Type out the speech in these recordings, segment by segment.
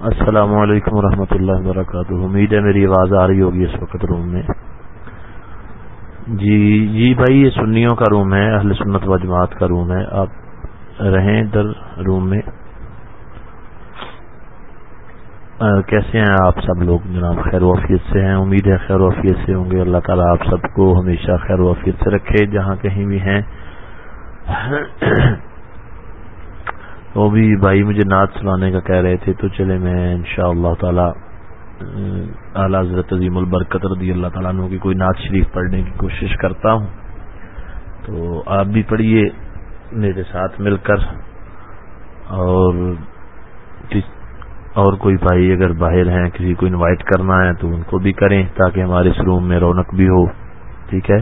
السلام علیکم ورحمۃ اللہ وبرکاتہ۔ امید ہے میری آواز آ رہی ہوگی اس وقت روم میں۔ جی جی بھائی، یہ سنیوں کا روم ہے، اہل سنت و جماعت کا روم ہے۔ آپ رہیں ادھر روم میں۔ کیسے ہیں آپ سب لوگ؟ جناب خیر وفیت سے ہیں۔ امید ہے خیر وفیت سے ہوں گے۔ اللہ تعالیٰ آپ سب کو ہمیشہ خیر وفیت سے رکھے۔ جہاں کہیں بھی ہیں۔ وہ بھی بھائی مجھے نعت سنانے کا کہہ رہے تھے تو چلے میں ان شاء اللہ تعالی، اعلیٰ حضرت عظیم البرکت رضی اللہ تعالیٰ عنہ کی کوئی نعت شریف پڑھنے کی کوشش کرتا ہوں۔ تو آپ بھی پڑھیے میرے ساتھ مل کر۔ اور اور کوئی بھائی اگر باہر ہیں، کسی کو انوائٹ کرنا ہے تو ان کو بھی کریں تاکہ ہمارے اس روم میں رونق بھی ہو۔ ٹھیک ہے؟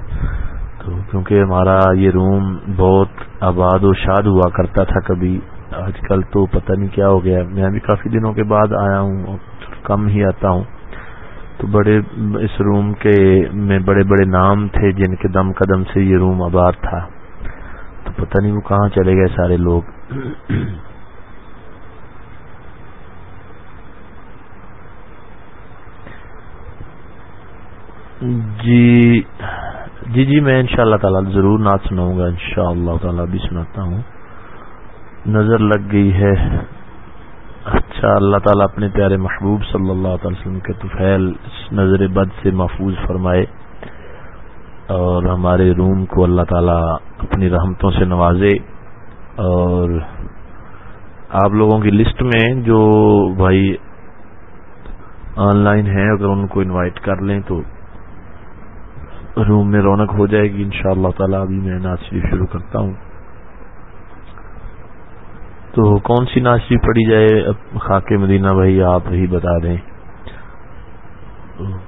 تو کیونکہ ہمارا یہ روم بہت آباد و شاد ہوا کرتا تھا کبھی۔ آج کل تو پتہ نہیں کیا ہو گیا میں بھی کافی دنوں کے بعد آیا ہوں کم ہی آتا ہوں۔ تو بڑے اس روم کے میں بڑے بڑے نام تھے جن کے دم قدم سے یہ روم آباد تھا۔ تو پتہ نہیں وہ کہاں چلے گئے سارے لوگ۔ جی جی جی میں انشاء اللہ تعالی ضرور نعت سناؤں گا انشاء اللہ تعالی بھی سناتا ہوں۔ نظر لگ گئی ہے۔ اچھا اللہ تعالیٰ اپنے پیارے محبوب صلی اللہ تعالی وسلم کے طفیل نظر بد سے محفوظ فرمائے اور ہمارے روم کو اللہ تعالیٰ اپنی رحمتوں سے نوازے۔ اور آپ لوگوں کی لسٹ میں جو بھائی آن لائن ہیں، اگر ان کو انوائٹ کر لیں تو روم میں رونق ہو جائے گی۔ انشاءاللہ شاء اللہ تعالیٰ ابھی میں ناز شروع کرتا ہوں۔ تو کون سی ناز شریف پڑھی جائے؟ اب خاک مدینہ بھائی، آپ ہی بتا دیں۔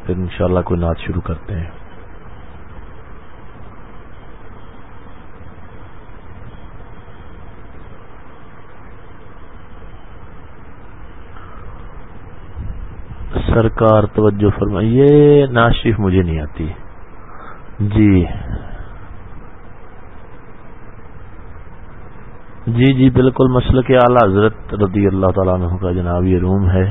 پھر انشاءاللہ کوئی ناز شروع کرتے ہیں۔ سرکار توجہ فرمائیے ناز شریف مجھے نہیں آتی۔ جی۔ جی جی بالکل مسئلہ کے اعلیٰ حضرت رضی اللہ تعالیٰ عنہ کا جناب یہ روم ہے۔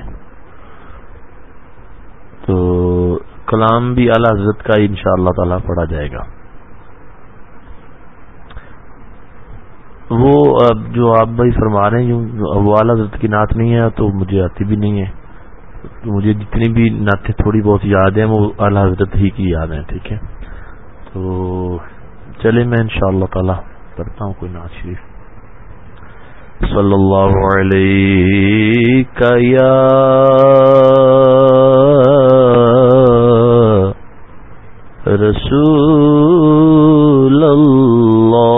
تو کلام بھی اعلیٰ حضرت کا ان شاء اللہ تعالیٰ پڑھا جائے گا۔ وہ جو آپ بھائی فرما رہے ہیں وہ اعلیٰ حضرت کی نعت نہیں ہے، تو مجھے آتی بھی نہیں ہے۔ مجھے جتنی بھی نعتیں تھوڑی بہت یاد ہیں، وہ اعلیٰ حضرت ہی کی یاد ہیں، ٹھیک ہے؟ تو چلے میں انشاءاللہ تعالی کرتا ہوں کوئی ناز شریف۔ صلی اللہ علیہ یا رسول اللہ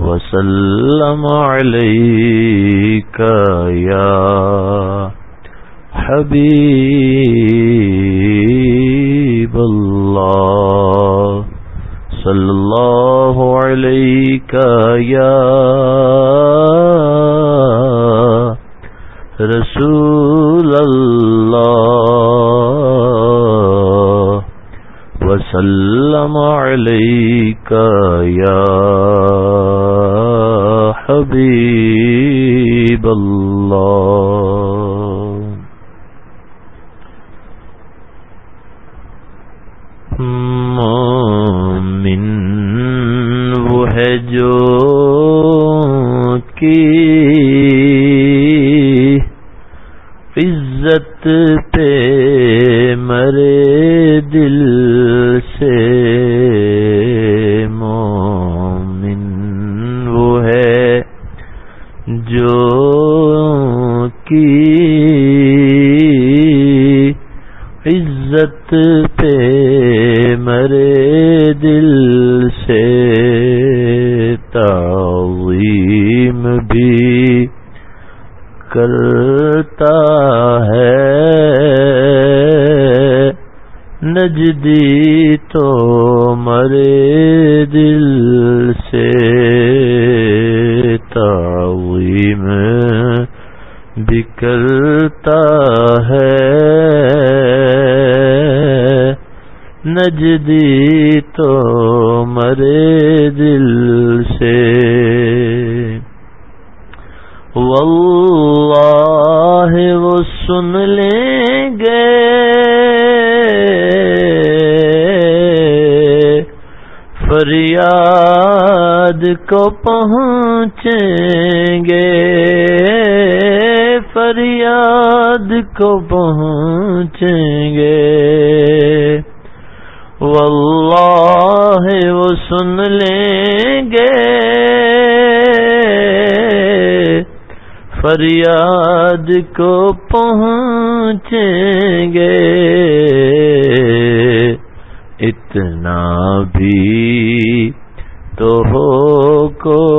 وسلم علیہ یا حبیب یا رسول اللہ وسلم علیکہ یا حبیب اللہ کی۔ نجدی تو مرے دل سے۔ تعظیم بکلتا ہے۔ نجدی تو مرے دل کو پہنچیں گے۔ فریاد کو پہنچیں گے۔ واللہ وہ سن لیں گے۔ فریاد کو پہنچیں گے۔ اتنا بھی تو ہو کو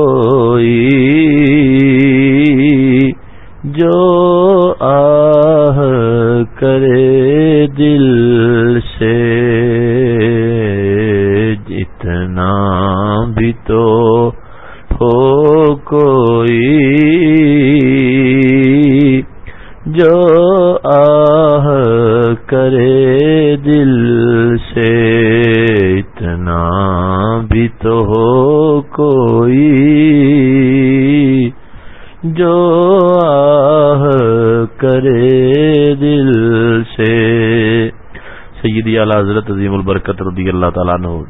سیدی اعلی حضرت عظیم البرکت رضی اللہ تعالیٰ نے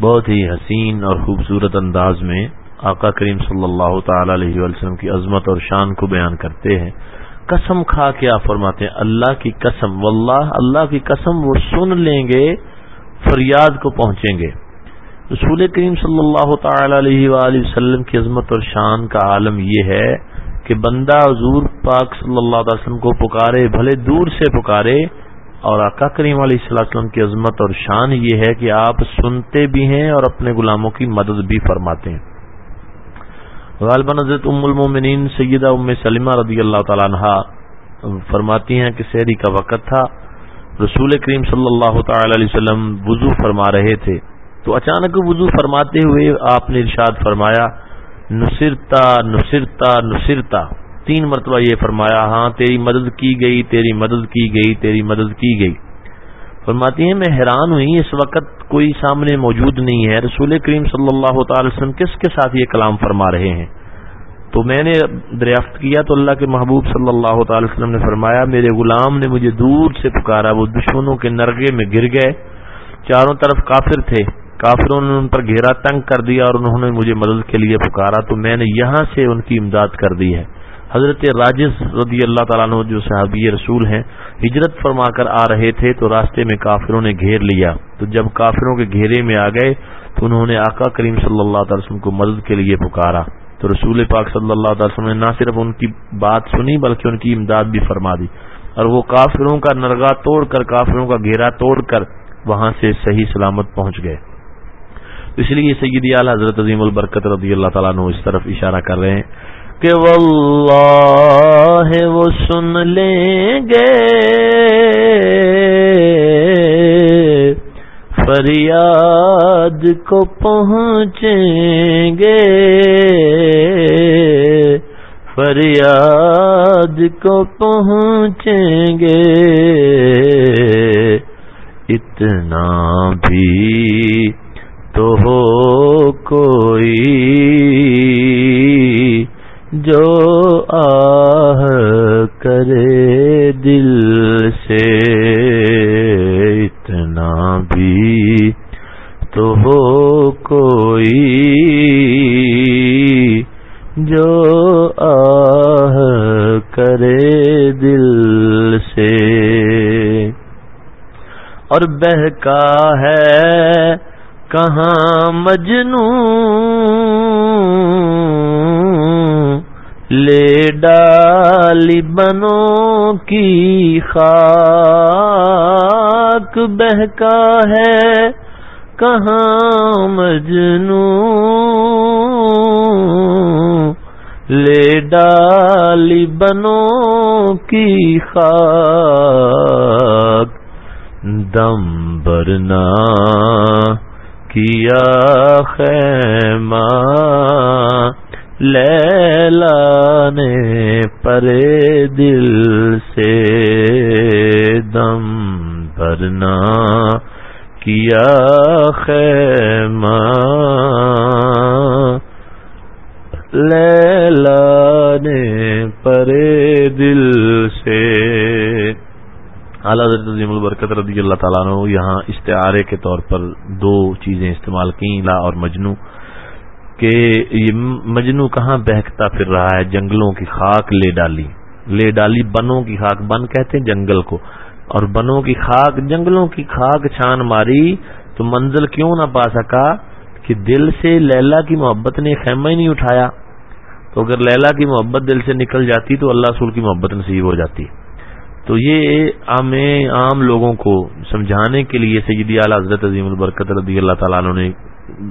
بہت ہی حسین اور خوبصورت انداز میں آقا کریم صلی اللہ تعالی علیہ وسلم کی عظمت اور شان کو بیان کرتے ہیں۔ قسم کھا کے آپ فرماتے ہیں، اللہ کی قسم، واللہ، اللہ کی قسم، وہ سن لیں گے، فریاد کو پہنچیں گے۔ رسول کریم صلی اللہ تعالی علیہ وآلہ وسلم کی عظمت اور شان کا عالم یہ ہے کہ بندہ حضور پاک صلی اللہ علیہ وسلم کو پکارے، بھلے دور سے پکارے اور آقا کریم علیہ السلام کی عظمت اور شان یہ ہے کہ آپ سنتے بھی ہیں اور اپنے غلاموں کی مدد بھی فرماتے ہیں۔ غالباً حضرت ام المومنین سیدہ ام سلمہ رضی اللہ تعالیٰ عنہ فرماتی ہیں کہ سحری کا وقت تھا۔ رسول کریم صلی اللہ تعالی علیہ وسلم وضو فرما رہے تھے۔ تو اچانک وضو فرماتے ہوئے آپ نے ارشاد فرمایا، نصرتا نصرتا نصرتا۔ تین مرتبہ یہ فرمایا ہاں تیری مدد کی گئی، تیری مدد کی گئی، تیری مدد کی گئی۔ فرماتی ہیں، میں حیران ہوئی اس وقت کوئی سامنے موجود نہیں ہے۔ رسول کریم صلی اللہ تعالی وسلم کس کے ساتھ یہ کلام فرما رہے ہیں؟ تو میں نے دریافت کیا تو اللہ کے محبوب صلی اللہ تعالی وسلم نے فرمایا، میرے غلام نے مجھے دور سے پکارا، وہ دشمنوں کے نرگے میں گر گئے۔ چاروں طرف کافر تھے۔ کافروں نے ان پر گھیرا، تنگ کر دیا اور انہوں نے مجھے مدد کے لیے پکارا۔ تو میں نے یہاں سے ان کی امداد کر دی ہے۔ حضرت راجز رضی اللہ تعالیٰ عنہ جو صحابی رسول ہیں، ہجرت فرما کر آ رہے تھے تو راستے میں کافروں نے گھیر لیا۔ تو جب کافروں کے گھیرے میں آ گئے، تو انہوں نے آقا کریم صلی اللہ تعالی وسلم کو مدد کے لیے پکارا۔ تو رسول پاک صلی اللہ تعالی وسلم نے نہ صرف ان کی بات سنی، بلکہ ان کی امداد بھی فرما دی۔ اور وہ کافروں کا نرگا توڑ کر، کافروں کا گھیرا توڑ کر وہاں سے صحیح سلامت پہنچ گئے۔ اس لیے سیدی اعلی حضرت عظیم البرکت رضی اللہ تعالیٰ عنہ اس طرف اشارہ کر رہے ہیں۔ کہ واللہ وہ سن لیں گے۔ فریاد کو پہنچیں گے۔ فریاد کو پہنچیں گے۔ اتنا بھی تو ہو کوئی جو آہ کرے دل سے اتنا بھی تو ہو کوئی جو آہ کرے دل سے۔ اور بہکا ہے کہاں مجنوں لے ڈالی بنو کی خاک بہکا ہے، کہاں مجنو لے ڈالی بنو کی خاک، دم برنا کیا خیمہ؟ لیلا نے پرے دل سے دم بھرنا کیا خیمہ لیلا نے پرے دل سے اعلیٰ عظیم البرکت رضی اللہ تعالیٰ نے یہاں استعارے کے طور پر دو چیزیں استعمال کی لا اور مجنو کہ یہ مجنو کہاں بہکتا پھر رہا ہے؟ جنگلوں کی خاک لے ڈالی۔ لے ڈالی بنوں کی خاک۔ بن کہتے ہیں جنگل کو۔ اور بنوں کی خاک، جنگلوں کی خاک چھان ماری تو منزل کیوں نہ پا سکا کہ دل سے لیلا کی محبت نے خیمہ ہی نہیں اٹھایا۔ تو اگر لیلا کی محبت دل سے نکل جاتی تو اللہ رسول کی محبت نصیب ہو جاتی۔ تو یہ عام عام لوگوں کو سمجھانے کے لیے سیدی اعلی حضرت عظیم البرکت رضی اللہ تعالیٰ عنہ نے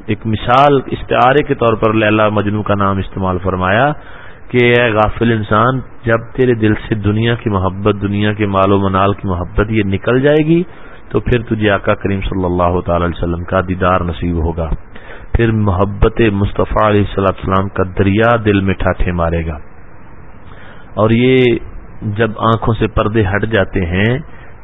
ایک مثال استعارے کے طور پر لیلا مجنو کا نام استعمال فرمایا کہ اے غافل انسان، جب تیرے دل سے دنیا کی محبت، دنیا کے مال و منال کی محبت یہ نکل جائے گی، تو پھر تجھے آقا کریم صلی اللہ تعالی علیہ وسلم کا دیدار نصیب ہوگا۔ پھر محبت مصطفیٰ علیہ السلام السلام کا دریا دل میں ٹھاٹھے مارے گا۔ اور یہ جب آنکھوں سے پردے ہٹ جاتے ہیں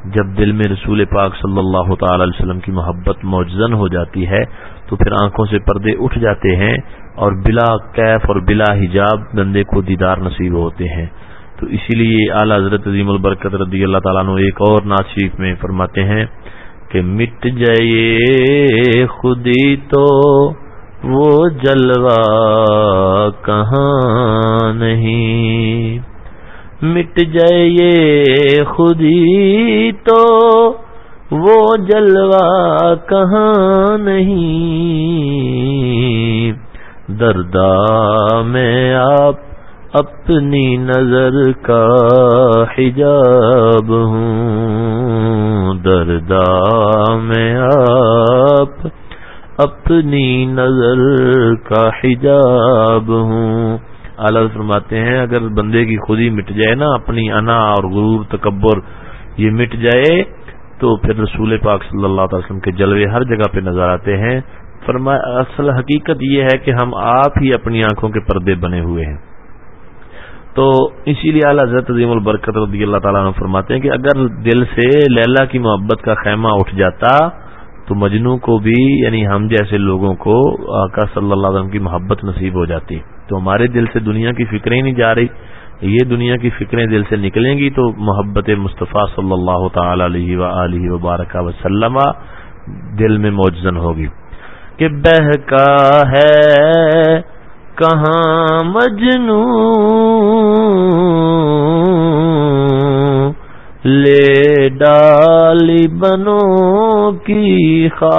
جب دل میں رسول پاک صلی اللہ تعالی علیہ وسلم کی محبت موجزن ہو جاتی ہے، تو پھر آنکھوں سے پردے اٹھ جاتے ہیں اور بلا کیف اور بلا حجاب بندے کو دیدار نصیب ہوتے ہیں۔ تو اسی لیے اعلی حضرت عظیم البرکت رضی اللہ تعالیٰ نے ایک اور ناصیف میں فرماتے ہیں کہ مٹ جائے خودی تو وہ جلوہ کہاں نہیں۔ مٹ جائے یہ خودی تو وہ جلوہ کہاں نہیں؟ دردا میں آپ اپنی نظر کا حجاب ہوں۔ دردا میں آپ اپنی نظر کا حجاب ہوں۔ اعلی فرماتے ہیں، اگر بندے کی خودی مٹ جائے نا، اپنی انا اور غرور، تکبر، یہ مٹ جائے، تو پھر رسول پاک صلی اللہ علیہ وسلم کے جلوے ہر جگہ پہ نظر آتے ہیں۔ فرمایا اصل حقیقت یہ ہے کہ ہم آپ ہی اپنی آنکھوں کے پردے بنے ہوئے ہیں۔ تو اسی لیے اعلیٰ حضرت عظیم البرکت رضی اللہ تعالیٰ نے فرماتے ہیں کہ اگر دل سے لیلا کی محبت کا خیمہ اٹھ جاتا تو مجنو کو بھی یعنی ہم جیسے لوگوں کو آقا صلی اللہ علیہ وسلم کی محبت نصیب ہو جاتی۔ تو ہمارے دل سے دنیا کی فکریں نہیں جا رہی۔ یہ دنیا کی فکریں دل سے نکلیں گی تو محبت مصطفیٰ صلی اللہ تعالی علیہ و وبارک وسلم دل میں موجزن ہوگی۔ کہ بہکا ہے، کہاں مجنو لے ڈالی بنو کی خاک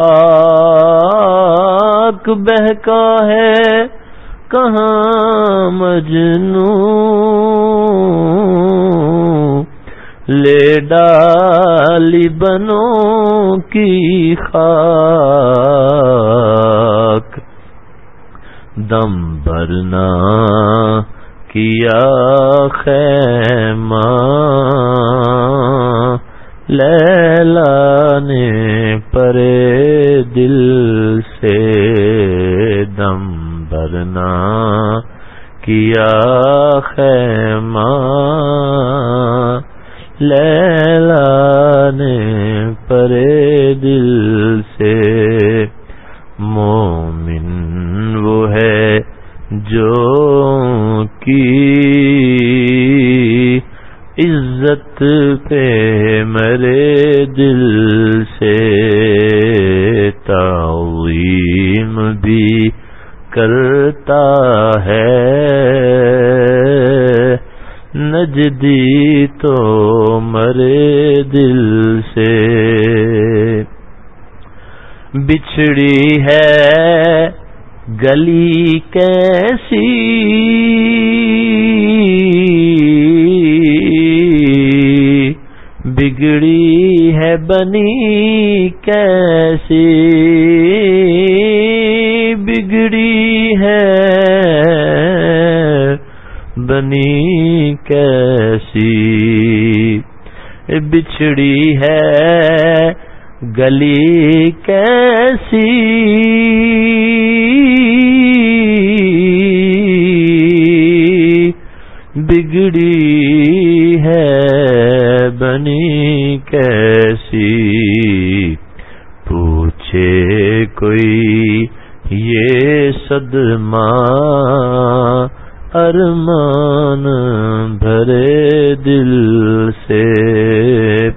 بہکا ہے کہاں مجنو لے ڈالی بنو کی خاک دم بھرنا کیا خیمہ لیلا نے پرے دل سے دم بھرنا کیا خیمہ لیلا نے پرے دل سے مومن وہ ہے جو کی عزت پہ مرے دل سے تعظیم بھی کرتا ہے۔ نجدی تو مرے دل سے۔ بچھڑی ہے گلی کیسی؟ بگڑی ہے بنی کیسی؟ بگڑی ہے بنی کیسی؟ بچھڑی ہے گلی کیسی؟ بگڑی بنی کیسی؟ پوچھے کوئی یہ صدمہ ارمان بھرے دل سے۔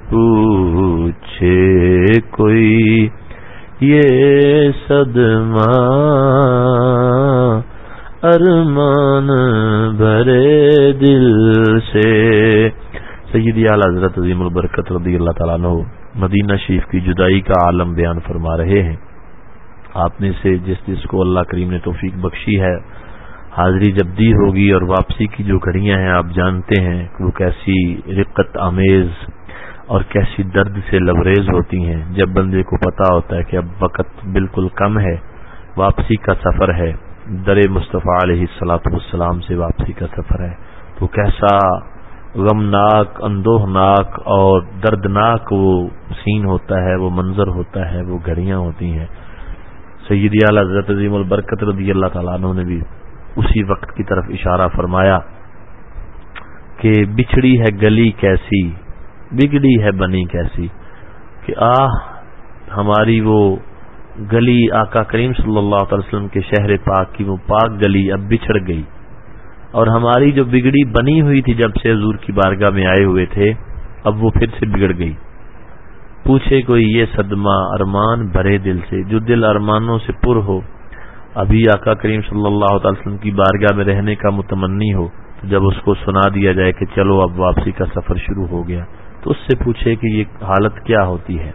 پوچھے کوئی یہ صدمہ ارمان بھرے دل سے۔ سیدی اعلی حضرت عظیم البرکت رضی اللہ تعالیٰ عنہ مدینہ شریف کی جدائی کا عالم بیان فرما رہے ہیں۔ آپ نے سے جس جس کو اللہ کریم نے توفیق بخشی ہے، حاضری جب دی ہوگی اور واپسی کی جو گھڑیاں ہیں، آپ جانتے ہیں وہ کیسی رقت، آمیز اور کیسی درد سے لبریز ہوتی ہیں۔ جب بندے کو پتا ہوتا ہے کہ اب وقت بالکل کم ہے، واپسی کا سفر ہے، در مصطفیٰ علیہ السلاط والسلام سے واپسی کا سفر ہے، تو کیسا غمناک، اندوہناک اور دردناک وہ سین ہوتا ہے، وہ منظر ہوتا ہے، وہ گھڑیاں ہوتی ہیں۔ سیدی اعلی حضرت عظیم البرکت رضی اللہ تعالیٰ عنہ نے بھی اسی وقت کی طرف اشارہ فرمایا کہ بچھڑی ہے گلی کیسی، بگڑی ہے بنی کیسی کہ آہ، ہماری وہ گلی آقا کریم صلی اللہ تعالی وسلم کے شہر پاک کی وہ پاک گلی اب بچھڑ گئی۔ اور ہماری جو بگڑی بنی ہوئی تھی جب سے حضور کی بارگاہ میں آئے ہوئے تھے، اب وہ پھر سے بگڑ گئی۔ پوچھے کوئی یہ صدمہ ارمان بھرے دل سے، جو دل ارمانوں سے پر ہو۔ ابھی آقا کریم صلی اللہ تعالی وسلم کی بارگاہ میں رہنے کا متمنی ہو، تو جب اس کو سنا دیا جائے کہ چلو، اب واپسی کا سفر شروع ہو گیا، تو اس سے پوچھے کہ یہ حالت کیا ہوتی ہے۔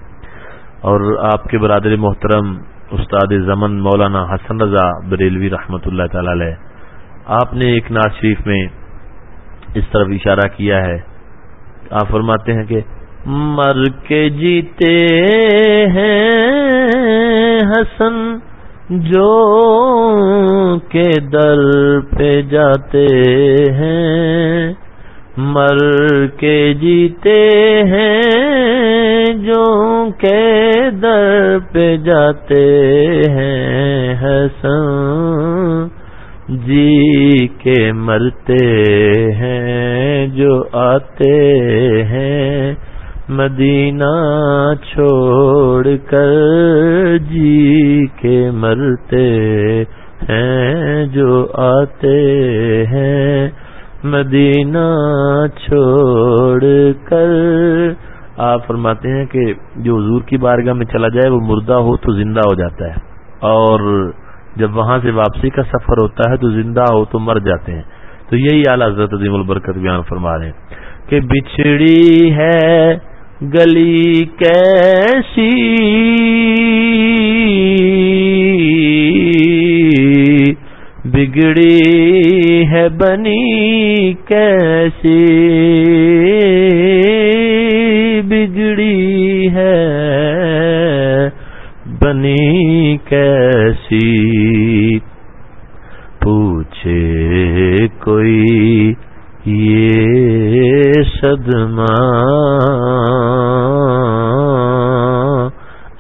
اور آپ کے برادر محترم، استاد زمن مولانا حسن رضا بریلوی رحمۃ اللہ تعالی علیہ۔ آپ نے ایک ناز شریف میں اس طرف اشارہ کیا ہے۔ آپ فرماتے ہیں کہ مر کے جیتے ہیں حسن جو کے در پہ جاتے ہیں۔ مر کے جیتے ہیں جو کے در پہ جاتے ہیں حسن جی کے مرتے ہیں، جو آتے ہیں مدینہ چھوڑ کر جی کے مرتے ہیں، جو آتے ہیں مدینہ چھوڑ کر۔ آپ فرماتے ہیں کہ جو حضور کی بارگاہ میں چلا جائے، وہ مردہ ہو تو زندہ ہو جاتا ہے۔ اور جب وہاں سے واپسی کا سفر ہوتا ہے تو زندہ ہو تو مر جاتے ہیں۔ تو یہی اعلیٰ حضرت عظیم البرکت بیان فرما رہے ہیں کہ بچھڑی ہے گلی کیسی؟ بگڑی ہے بنی کیسی؟ بگڑی ہے بنی کیسی؟ پوچھے کوئی یہ صدمہ؟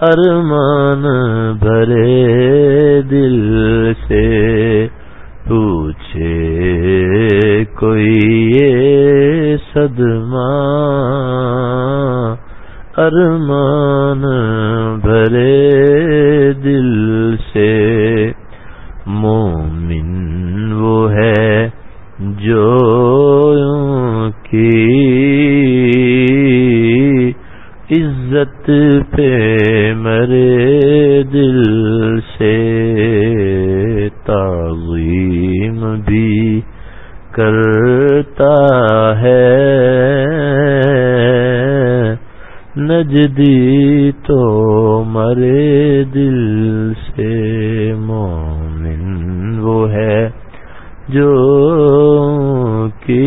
ارمان بھرے دل سے۔ پوچھے کوئی یہ صدمہ؟ ارمان بھرے دل سے۔ مومن وہ ہے جو کی عزت پہ نجدی تو مرے دل سے مومن وہ ہے جو کی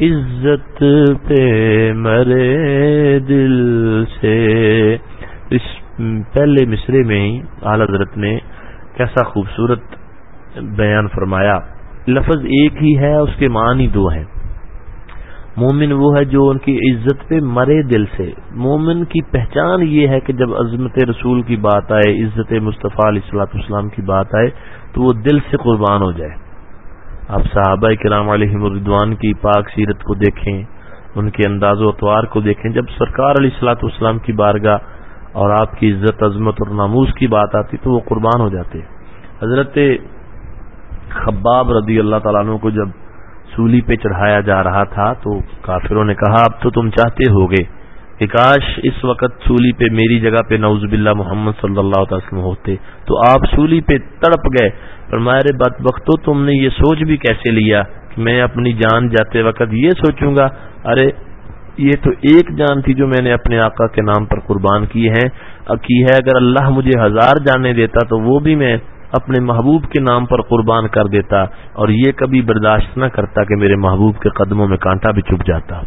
عزت پہ مرے دل سے۔ اس پہلے مصرے میں ہی اعلی حضرت نے کیسا خوبصورت بیان فرمایا۔ لفظ ایک ہی ہے، اس کے معنی دو ہیں۔ مومن وہ ہے جو ان کی عزت پہ مرے دل سے۔ مومن کی پہچان یہ ہے کہ جب عظمت رسول کی بات آئے، عزت مصطفیٰ علیہ السلاۃ اسلام کی بات آئے، تو وہ دل سے قربان ہو جائے۔ آپ صحابہ کرام علیہ مردوان کی پاک سیرت کو دیکھیں، ان کے انداز و اطوار کو دیکھیں۔ جب سرکار علیہ السلاۃ والسلام کی بارگاہ اور آپ کی عزت، عظمت اور ناموز کی بات آتی، تو وہ قربان ہو جاتے۔ حضرت خباب رضی اللہ تعالیٰ عنہ کو جب سولی پہ چڑھایا جا رہا تھا تو کافروں نے کہا، اب تو تم چاہتے ہو گے کہ کاش اس وقت سولی پہ میری جگہ پہ نوز باللہ محمد صلی اللہ تعالی وسلم ہوتے۔ تو آپ سولی پہ تڑپ گئے۔ پر مارے بد وقت تم نے یہ سوچ بھی کیسے لیا کہ میں اپنی جان جاتے وقت یہ سوچوں گا؟ ارے، یہ تو ایک جان تھی جو میں نے اپنے آقا کے نام پر قربان کی ہے۔ کی ہے، اگر اللہ مجھے ہزار جانے دیتا تو وہ بھی میں اپنے محبوب کے نام پر قربان کر دیتا اور یہ کبھی برداشت نہ کرتا کہ میرے محبوب کے قدموں میں کانٹا بھی چپ جاتا۔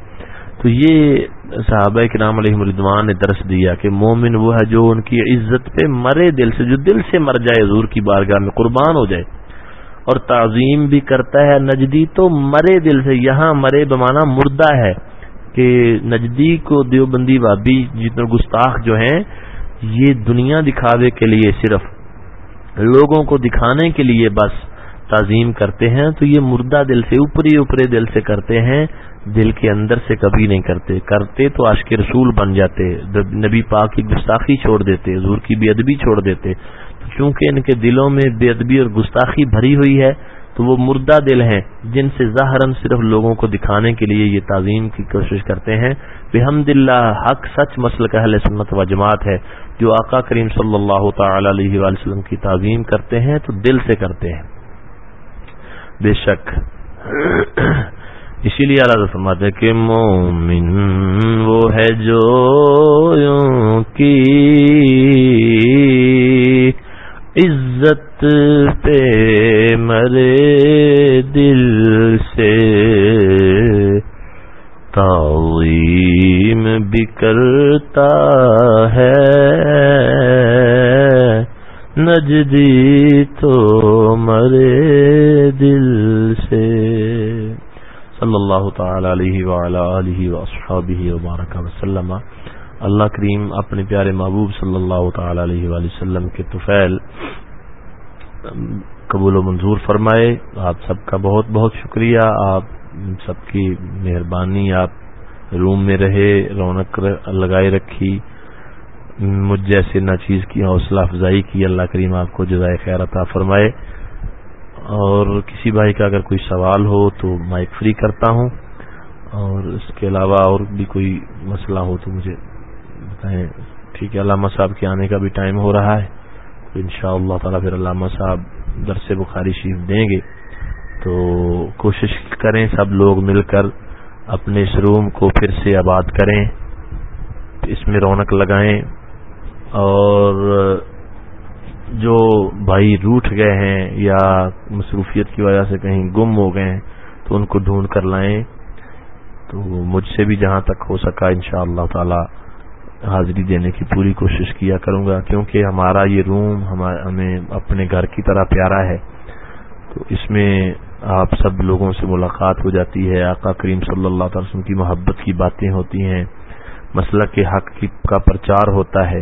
تو یہ صحابہ کے نام علیہ مردوان نے درس دیا کہ مومن وہ ہے جو ان کی عزت پہ مرے دل سے، جو دل سے مر جائے، حضور کی بارگاہ میں قربان ہو جائے۔ اور تعظیم بھی کرتا ہے نجدی تو مرے دل سے، یہاں مرے بمانا مردہ ہے کہ نجدی کو دیوبندی بابی جتنے گستاخ جو ہیں، یہ دنیا دکھاوے کے لیے صرف لوگوں کو دکھانے کے لیے بس تعظیم کرتے ہیں، تو یہ مردہ دل سے، اوپری اوپری دل سے کرتے ہیں، دل کے اندر سے کبھی نہیں کرتے۔ کرتے تو عشق رسول بن جاتے نبی پاک کی گستاخی چھوڑ دیتے، حضور کی بے ادبی چھوڑ دیتے۔ تو چونکہ ان کے دلوں میں بے ادبی اور گستاخی بھری ہوئی ہے، تو وہ مردہ دل ہیں جن سے ظاہراً صرف لوگوں کو دکھانے کے لیے یہ تعظیم کی کوشش کرتے ہیں۔ بحمد اللہ، حق سچ مسل اہل سنت و جماعت ہے۔ جو آقا کریم صلی اللہ تعالی علیہ وآلہ وسلم کی تعظیم کرتے ہیں تو دل سے کرتے ہیں۔ بے شک۔ اسی لیے اللہ فرماتے کہ مومن وہ ہے جو یوں کی عزت پہ مرے دل سے۔ تعظیم بھی کرتا ہے۔ نجدی تو مرے دل سے۔ صلی اللہ تعالی علیہ وعلا علیہ وصحابہ وبارک وسلم۔ اللہ کریم اپنے پیارے محبوب صلی اللہ تعالی علیہ وآلہ وسلم کے طفیل قبول و منظور فرمائے۔ آپ سب کا بہت بہت شکریہ۔ آپ سب کی مہربانی، آپ روم میں رہے، رونق لگائے رکھی، مجھ جیسے نہ چیز کی حوصلہ افزائی کی، اللہ کریم آپ کو جزائے خیر عطا فرمائے۔ اور کسی بھائی کا اگر کوئی سوال ہو تو مائک فری کرتا ہوں۔ اور اس کے علاوہ اور بھی کوئی مسئلہ ہو تو مجھے بتائیں۔ ٹھیک ہے، علامہ صاحب کے آنے کا بھی ٹائم ہو رہا ہے۔ تو ان شاء اللہ تعالیٰ پھر علامہ صاحب درس بخاری شریف دیں گے۔ تو کوشش کریں سب لوگ مل کر اپنے اس روم کو پھر سے آباد کریں، اس میں رونق لگائیں۔ اور جو بھائی روٹ گئے ہیں یا مصروفیت کی وجہ سے کہیں گم ہو گئے ہیں، تو ان کو ڈھونڈ کر لائیں۔ تو مجھ سے بھی جہاں تک ہو سکا ان شاء اللہ تعالی حاضری دینے کی پوری کوشش کیا کروں گا، کیونکہ ہمارا یہ روم ہمیں اپنے گھر کی طرح پیارا ہے۔ تو اس میں آپ سب لوگوں سے ملاقات ہو جاتی ہے۔ آقا کریم صلی اللہ تعالی وسلم کی محبت کی باتیں ہوتی ہیں۔ مسئلہ کے حق کا پرچار ہوتا ہے۔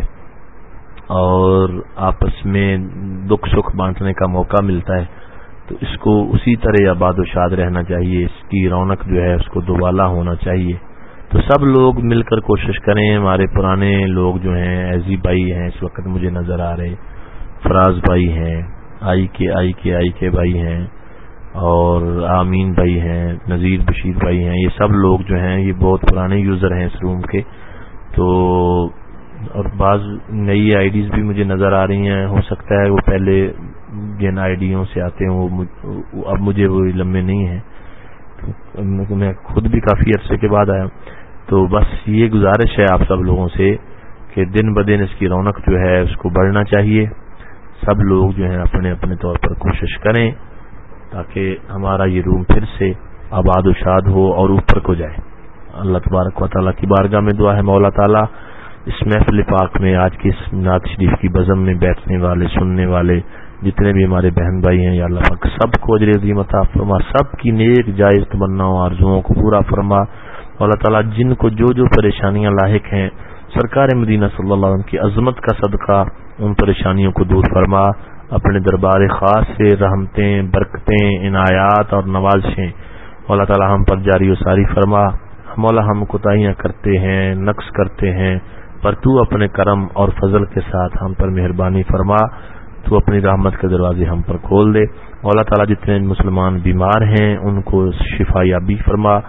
اور آپس میں دکھ سکھ بانٹنے کا موقع ملتا ہے۔ تو اس کو اسی طرح آباد و شاد رہنا چاہیے۔ اس کی رونق جو ہے، اس کو دوبالا ہونا چاہیے۔ تو سب لوگ مل کر کوشش کریں۔ ہمارے پرانے لوگ جو ہیں، ایزی بھائی ہیں، اس وقت مجھے نظر آ رہے۔ فراز بھائی ہیں، آئی کے آئی کے آئی کے بھائی ہیں۔ اور آمین بھائی ہیں، نذیر بشیر بھائی ہیں، یہ سب لوگ جو ہیں، یہ بہت پرانے یوزر ہیں اس روم کے۔ تو اور بعض نئی آئی ڈیز بھی مجھے نظر آ رہی ہیں، ہو سکتا ہے وہ پہلے جن آئی ڈیوں سے آتے ہیں وہ اب مجھے وہ لمبے نہیں ہیں۔ میں خود بھی کافی عرصے کے بعد آیا تو بس یہ گزارش ہے آپ سب لوگوں سے کہ دن بدن اس کی رونق جو ہے، اس کو بڑھنا چاہیے۔ سب لوگ جو ہیں، اپنے اپنے طور پر کوشش کریں۔ تاکہ ہمارا یہ روم پھر سے آباد و شاد ہو اور اوپر کو جائے۔ اللہ تبارک و تعالیٰ کی بارگاہ میں دعا ہے، مولا تعالیٰ، اس محفل پاک میں آج کی اس نعت شریف کی بزم میں بیٹھنے والے، سننے والے، جتنے بھی ہمارے بہن بھائی ہیں، یا اللہ پاک سب کو اجر عظیمت فرما، سب کی نیک جائز تمنا آرزوؤں کو پورا فرما۔ اللہ تعالیٰ، جن کو جو جو پریشانیاں لاحق ہیں، سرکار مدینہ صلی اللہ علیہ وسلم کی عظمت کا صدقہ، ان پریشانیوں کو دور فرما۔ اپنے دربار خاص سے رحمتیں، برکتیں، عنایات اور نوازشیں۔ اللہ تعالی ہم پر جاری و ساری فرما۔ مولا ہم کوتاہیاں کرتے ہیں، نقص کرتے ہیں، پر تو اپنے کرم اور فضل کے ساتھ ہم پر مہربانی فرما۔ تو اپنی رحمت کے دروازے ہم پر کھول دے۔ اللہ تعالیٰ جتنے مسلمان بیمار ہیں، ان کو شفا یابی فرما۔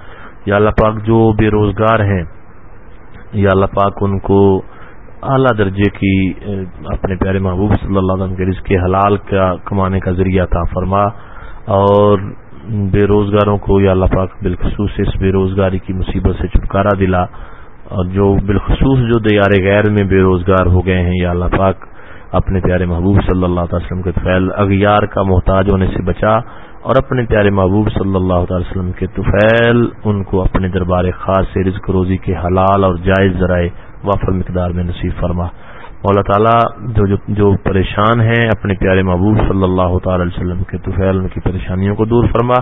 یا اللہ پاک جو بے روزگار ہیں، یا اللہ پاک ان کو اعلیٰ درجے کی اپنے پیارے محبوب صلی اللہ علیہ وسلم کے رزق حلال کا کمانے کا ذریعہ تھا فرما اور بے روزگاروں کو یا اللہ پاک بالخصوص اس بے روزگاری کی مصیبت سے چھٹکارا دلا اور جو بالخصوص جو دیار غیر میں بے روزگار ہو گئے ہیں یا اللہ پاک اپنے پیارے محبوب صلی اللہ علیہ وسلم کے فیل اغیار کا محتاج ہونے سے بچا اور اپنے پیارے محبوب صلی اللہ تعالی وسلم کے طفیل ان کو اپنے دربار خاص سے رزق روزی کے حلال اور جائز ذرائع وافر مقدار میں نصیب فرما۔ مولا تعالیٰ جو جو, جو پریشان ہیں اپنے پیارے محبوب صلی اللہ تعالی علیہ وسلم کے طفیل ان کی پریشانیوں کو دور فرما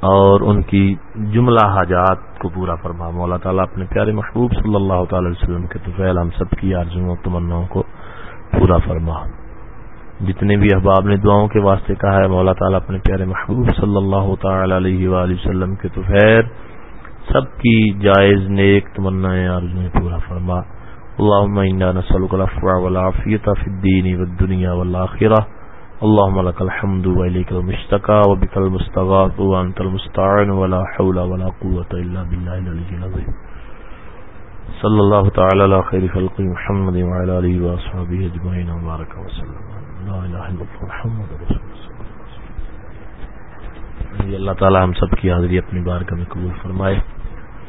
اور ان کی جملہ حاجات کو پورا فرما۔ مولا تعالیٰ اپنے پیارے محبوب صلی اللہ تعالی علیہ وسلم کے طفیل ہم سب کی آرزوں تمناؤں کو پورا فرما۔ جتنے بھی احباب نے دعاؤں کے واسطے کہا ہے مولا تعالیٰ اپنے پیارے محبوب صلی اللہ تعالی علیہ وآلہ وسلم کے طفیر سب کی جائز نیک تمنا آرزویں پورا فرما۔ اللهم انا نسالك العفو والعافيه في الدين والدنيا والاخره اللهم لك الحمد واليك المشتكى وبك المستغاث وانت المستعان ولا حول ولا قوه الا بالله العلي العظيم صلى الله تعالى على خير خلق محمد وعلى اله واصحابه اجمعين وبارك وسلم لا اله الا الله محمد رسول جی اللہ تعالی ہم سب کی حاضری اپنی بارگاہ میں قبول فرمائے۔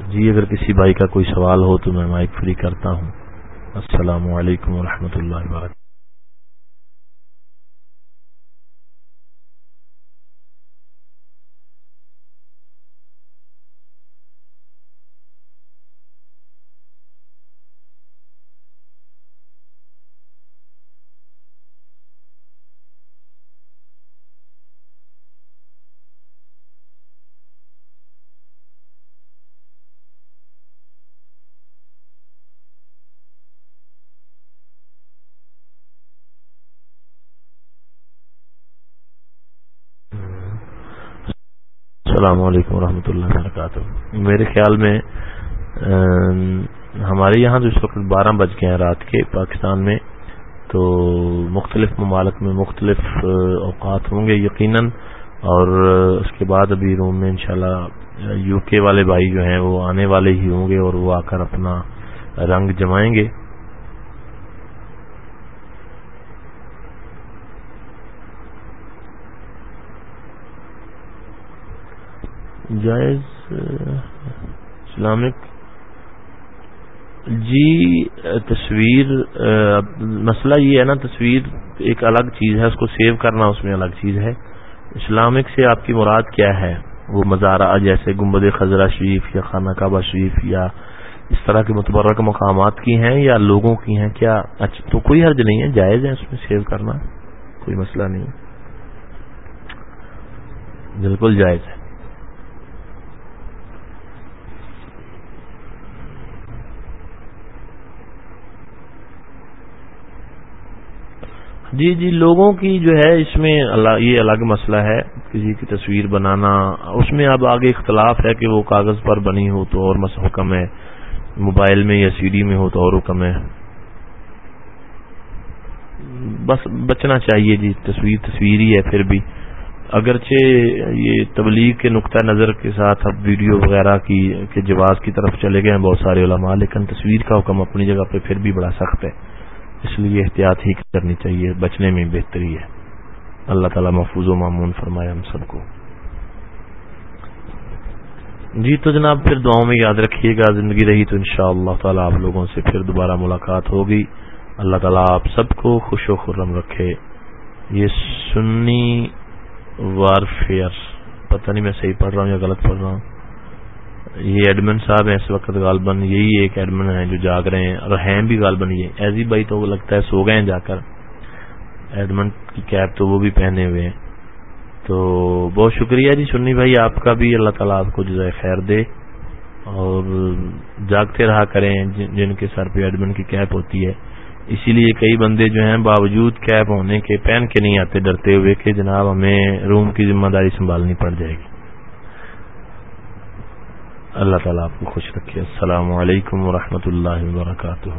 جی اگر کسی بھائی کا کوئی سوال ہو تو میں مائک فری کرتا ہوں۔ السلام علیکم ورحمۃ اللہ وبرکاتہ۔ السلام علیکم ورحمۃ اللہ وبرکاتہ۔ میرے خیال میں ہمارے یہاں جو اس وقت بارہ بج گئے ہیں رات کے پاکستان میں، تو مختلف ممالک میں مختلف اوقات ہوں گے یقیناً۔ اور اس کے بعد ابھی روم میں انشاءاللہ، یو کے والے بھائی جو ہیں، وہ آنے والے ہی ہوں گے اور وہ آ کر اپنا رنگ جمائیں گے۔ جائز، اسلامک۔ جی تصویر، مسئلہ یہ ہے نا، تصویر ایک الگ چیز ہے، اس کو سیو کرنا اس میں الگ چیز ہے۔ اسلامک سے آپ کی مراد کیا ہے؟ وہ مزارہ جیسے گمبد خزرہ شریف یا خانہ کعبہ شریف یا اس طرح کے متبرک مقامات کی ہیں یا لوگوں کی ہیں، کیا اچھا تو کوئی حرج نہیں ہے، جائز ہے اس میں سیو کرنا، کوئی مسئلہ نہیں۔ بالکل جائز ہے۔ جی جی لوگوں کی جو ہے، اس میں یہ الگ مسئلہ ہے، کسی کی تصویر بنانا، اس میں اب آگے اختلاف ہے کہ وہ کاغذ پر بنی ہو تو اور مس حکم ہے، موبائل میں یا سی ڈی میں ہو تو اور حکم ہے۔ بس بچنا چاہیے جی تصویر تصویر ہی ہے پھر بھی۔ اگرچہ یہ تبلیغ کے نقطۂ نظر کے ساتھ اب ویڈیو وغیرہ کی، کے جواز کی طرف چلے گئے ہیں بہت سارے علماء، لیکن تصویر کا حکم اپنی جگہ پہ پھر بھی بڑا سخت ہے۔ اس لیے احتیاط ہی کرنی چاہیے، بچنے میں بہتری ہے۔ اللہ تعالیٰ محفوظ و معمون فرمائے ہم سب کو۔ جی تو جناب پھر دعاؤں میں یاد رکھیے گا، زندگی رہی تو انشاءاللہ اللہ تعالیٰ آپ لوگوں سے پھر دوبارہ ملاقات ہوگی۔ اللہ تعالیٰ آپ سب کو خوش و خرم رکھے۔ یہ سنی وارفیئر، پتہ نہیں میں صحیح پڑھ رہا ہوں یا غلط پڑھ رہا ہوں۔ یہ ایڈمن صاحب ہیں، اس وقت غالباً یہی ایک ایڈمن ہیں جو جاگ رہے ہیں۔ اور ہیں بھی غالباً یہ۔ ایزی بھائی تو لگتا ہے سو گئے ہیں جا کر۔ ایڈمن کی کیب تو وہ بھی پہنے ہوئے ہیں۔ تو بہت شکریہ جی سنی بھائی، آپ کا بھی اللہ تعالیٰ آپ کو جزائے خیر دے۔ اور جاگتے رہا کریں جن کے سر پہ ایڈمن کی کیپ ہوتی ہے۔ اسی لیے کئی بندے جو ہیں باوجود کیپ ہونے کے پہن کے نہیں آتے، ڈرتے ہوئے کہ جناب ہمیں روم کی ذمہ داری سنبھالنی پڑ جائے گی۔ اللہ تعالیٰ آپ کو خوش رکھے۔ السلام علیکم ورحمۃ اللہ وبرکاتہ۔